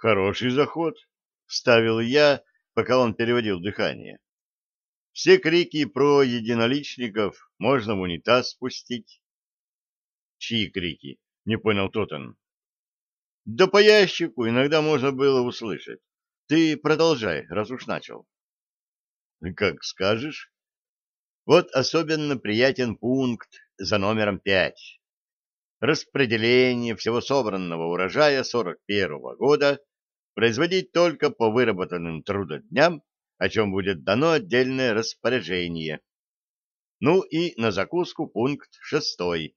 Хороший заход, вставил я, пока он переводил дыхание. Все крики про единоличников можно в унитаз спустить. Чьи крики? Не понял Тоттен. Да по ящику иногда можно было услышать. Ты продолжай, раз уж начал. Как скажешь. Вот особенно приятен пункт за номером пять. Распределение всего собранного урожая 41 -го года производить только по выработанным трудодням, о чем будет дано отдельное распоряжение. Ну и на закуску пункт шестой.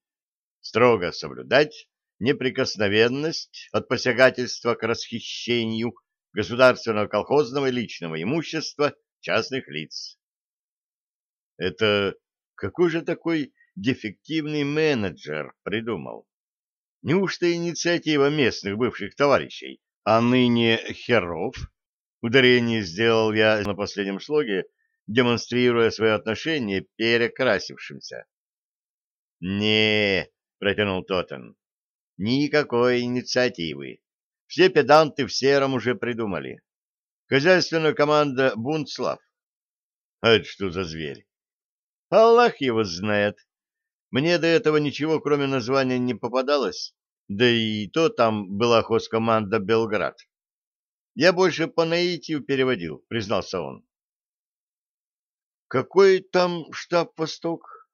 Строго соблюдать неприкосновенность от посягательства к расхищению государственного колхозного и личного имущества частных лиц. Это какой же такой дефективный менеджер придумал? Неужто инициатива местных бывших товарищей, а ныне херов? Ударение сделал я на последнем слоге, демонстрируя свое отношение перекрасившимся. не протянул Тоттен, — «никакой инициативы. Все педанты в сером уже придумали. Хозяйственная команда Бунтслав. А это что за зверь? Аллах его знает. Мне до этого ничего, кроме названия, не попадалось. Да и то там была хозкоманда Белград. Я больше по наитию переводил, признался он. Какой там штаб Восток?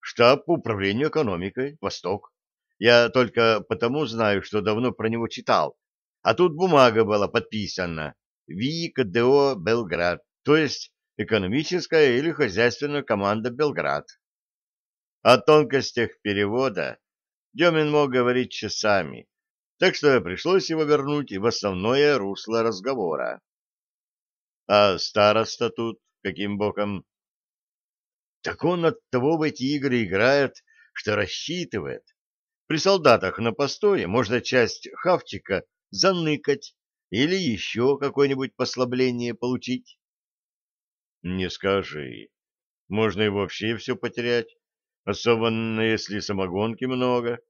Штаб управления экономикой Восток. Я только потому знаю, что давно про него читал. А тут бумага была подписана. ВИКДО Белград, то есть экономическая или хозяйственная команда Белград. О тонкостях перевода Демин мог говорить часами, так что пришлось его вернуть в основное русло разговора. А староста тут каким боком? Так он от того в эти игры играет, что рассчитывает. При солдатах на постое можно часть хавчика заныкать или еще какое-нибудь послабление получить. Не скажи. Можно и вообще все потерять, особенно если самогонки много.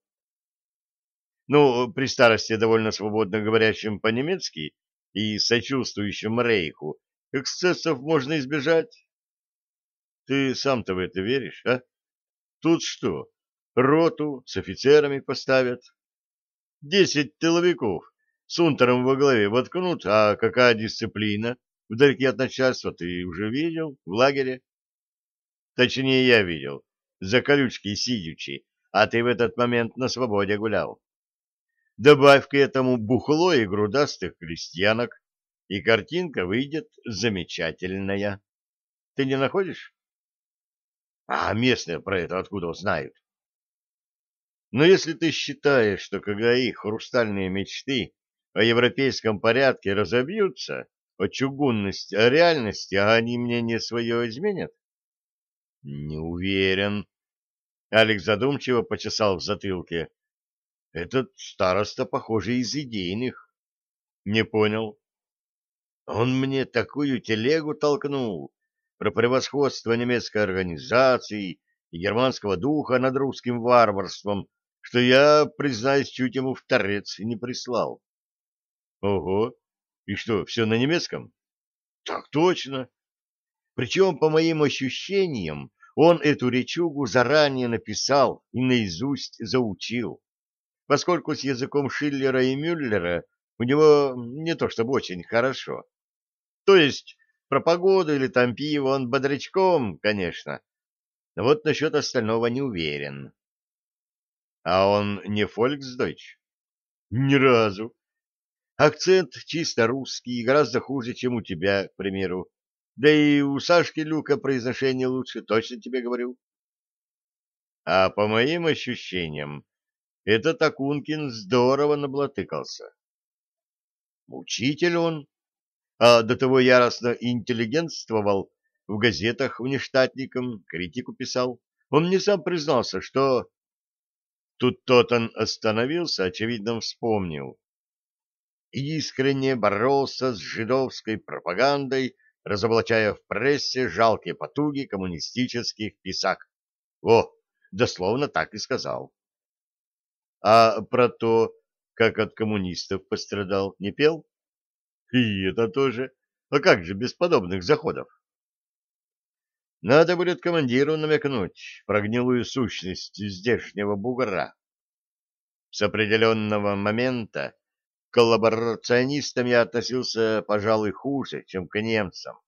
Ну, при старости довольно свободно говорящим по-немецки и сочувствующим рейху эксцессов можно избежать. Ты сам-то в это веришь, а? Тут что, роту с офицерами поставят? Десять тыловиков с унтером во главе воткнут, а какая дисциплина? Вдалеке от начальства ты уже видел? В лагере? Точнее, я видел. За колючки сидячи, а ты в этот момент на свободе гулял. Добавь к этому бухло и грудастых крестьянок, и картинка выйдет замечательная. Ты не находишь? А местные про это откуда знают? Но если ты считаешь, что когда их хрустальные мечты о европейском порядке разобьются, о чугунности, о реальности, а они мнение свое изменят? Не уверен. Алекс задумчиво почесал в затылке. Этот староста, похоже, из идейных. Не понял. Он мне такую телегу толкнул про превосходство немецкой организации и германского духа над русским варварством, что я, признаюсь, чуть ему в торец не прислал. Ого, и что, все на немецком? Так точно. Причем, по моим ощущениям, он эту речугу заранее написал и наизусть заучил, поскольку с языком Шиллера и Мюллера у него не то чтобы очень хорошо. То есть про погоду или там пиво он бодрячком, конечно, но вот насчет остального не уверен. А он не фольксдойч? Ни разу. Акцент чисто русский, гораздо хуже, чем у тебя, к примеру. Да и у Сашки Люка произношение лучше, точно тебе говорю. А по моим ощущениям, этот Акункин здорово наблатыкался. Учитель он, а до того яростно интеллигентствовал, в газетах внештатником критику писал. Он мне сам признался, что... Тут тот он остановился, очевидно вспомнил искренне боролся с жидовской пропагандой, разоблачая в прессе жалкие потуги коммунистических писак. О, дословно так и сказал. А про то, как от коммунистов пострадал, не пел? И это тоже. А как же без подобных заходов? Надо будет командиру намекнуть про гнилую сущность здешнего бугра. С определенного момента коллаборационистам я относился, пожалуй, хуже, чем к немцам.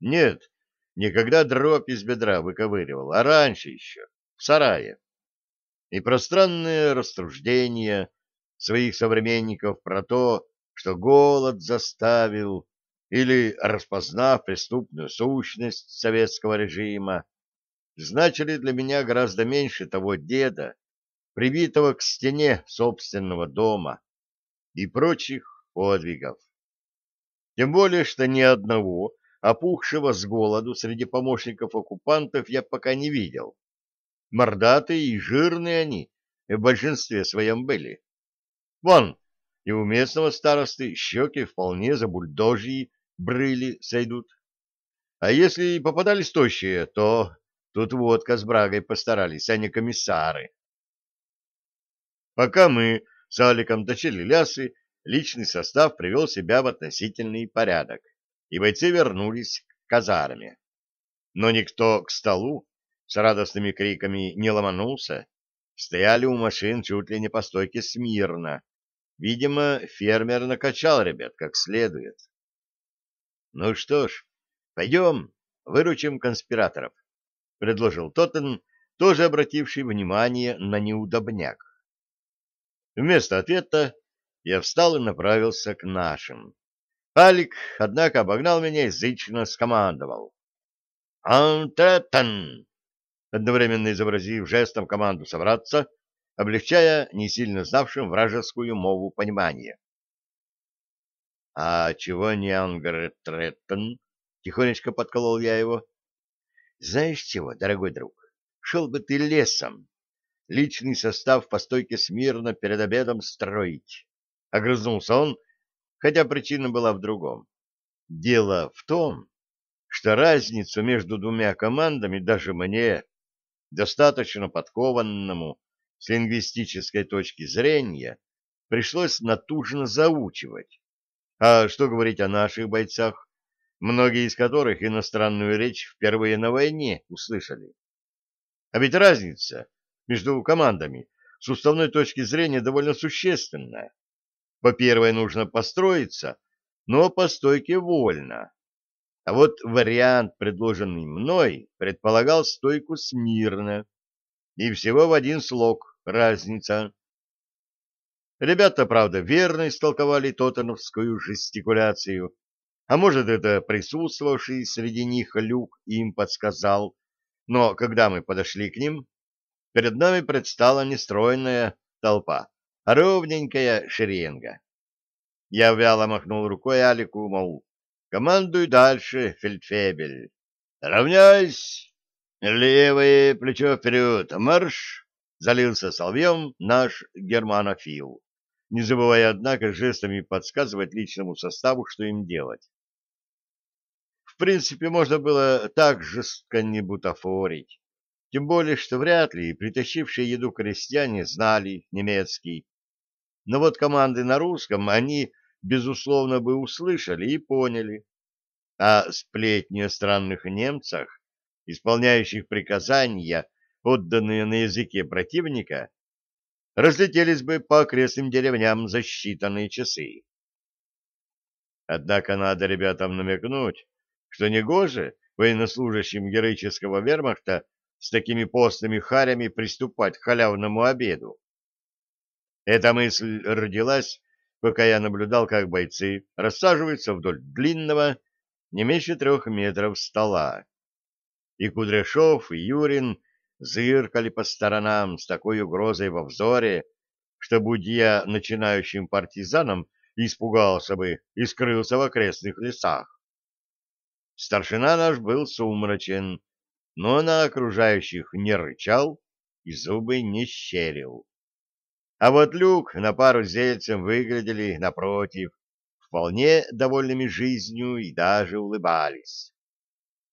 Нет, никогда дробь из бедра выковыривал, а раньше еще, в сарае. И пространное рассуждение своих современников про то, что голод заставил или, распознав преступную сущность советского режима, значили для меня гораздо меньше того деда, прибитого к стене собственного дома и прочих подвигов. Тем более, что ни одного опухшего с голоду среди помощников оккупантов я пока не видел. Мордатые и жирные они в большинстве своем были. Вон, и у местного старосты щеки вполне за бульдожьи брыли сойдут. А если попадались тощие, то тут водка с брагой постарались, а не комиссары. Пока мы с Аликом точили лясы, личный состав привел себя в относительный порядок, и бойцы вернулись к казарме. Но никто к столу с радостными криками не ломанулся, стояли у машин чуть ли не по стойке смирно. Видимо, фермер накачал ребят как следует. Ну что ж, пойдем, выручим конспираторов, — предложил Тоттен, тоже обративший внимание на неудобняк. Вместо ответа я встал и направился к нашим. Алик, однако, обогнал меня и зычно скомандовал. «Антеттен!» одновременно изобразив жестом команду собраться, облегчая не сильно знавшим вражескую мову понимание. — А чего не Ангреттен? — тихонечко подколол я его. — Знаешь чего, дорогой друг, шел бы ты лесом. Личный состав по стойке смирно перед обедом строить. Огрызнулся он, хотя причина была в другом. Дело в том, что разницу между двумя командами даже мне, достаточно подкованному с лингвистической точки зрения, пришлось натужно заучивать. А что говорить о наших бойцах, многие из которых иностранную речь впервые на войне услышали? А ведь разница между командами с уставной точки зрения довольно существенная. По первой нужно построиться, но по стойке вольно. А вот вариант, предложенный мной, предполагал стойку смирно. И всего в один слог разница. Ребята, правда, верно истолковали тотановскую жестикуляцию, а может, это присутствовавший среди них Люк им подсказал, но когда мы подошли к ним, перед нами предстала нестроенная толпа, ровненькая шеренга. Я вяло махнул рукой Алику, мол, командуй дальше, фельдфебель. Равняйсь! Левое плечо вперед, марш! Залился соловьем наш германофил не забывая, однако, жестами подсказывать личному составу, что им делать. В принципе, можно было так жестко не бутафорить, тем более, что вряд ли притащившие еду крестьяне знали немецкий. Но вот команды на русском они, безусловно, бы услышали и поняли. А сплетни о странных немцах, исполняющих приказания, отданные на языке противника, разлетелись бы по окрестным деревням за считанные часы. Однако надо ребятам намекнуть, что негоже военнослужащим героического вермахта с такими постными харями приступать к халявному обеду. Эта мысль родилась, пока я наблюдал, как бойцы рассаживаются вдоль длинного, не меньше трех метров стола. И Кудряшов, и Юрин зыркали по сторонам с такой угрозой во взоре, что, будь я начинающим партизаном, испугался бы и скрылся в окрестных лесах. Старшина наш был сумрачен, но на окружающих не рычал и зубы не щерил. А вот Люк на пару с зельцем выглядели, напротив, вполне довольными жизнью и даже улыбались.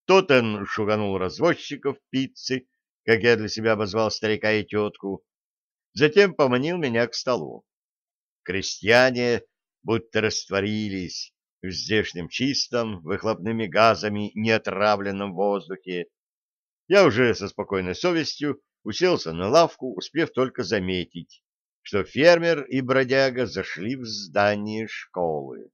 Тотен шуганул развозчиков пиццы, как я для себя обозвал старика и тетку, затем поманил меня к столу. Крестьяне будто растворились в здешнем чистом, выхлопными газами неотравленном воздухе. Я уже со спокойной совестью уселся на лавку, успев только заметить, что фермер и бродяга зашли в здание школы.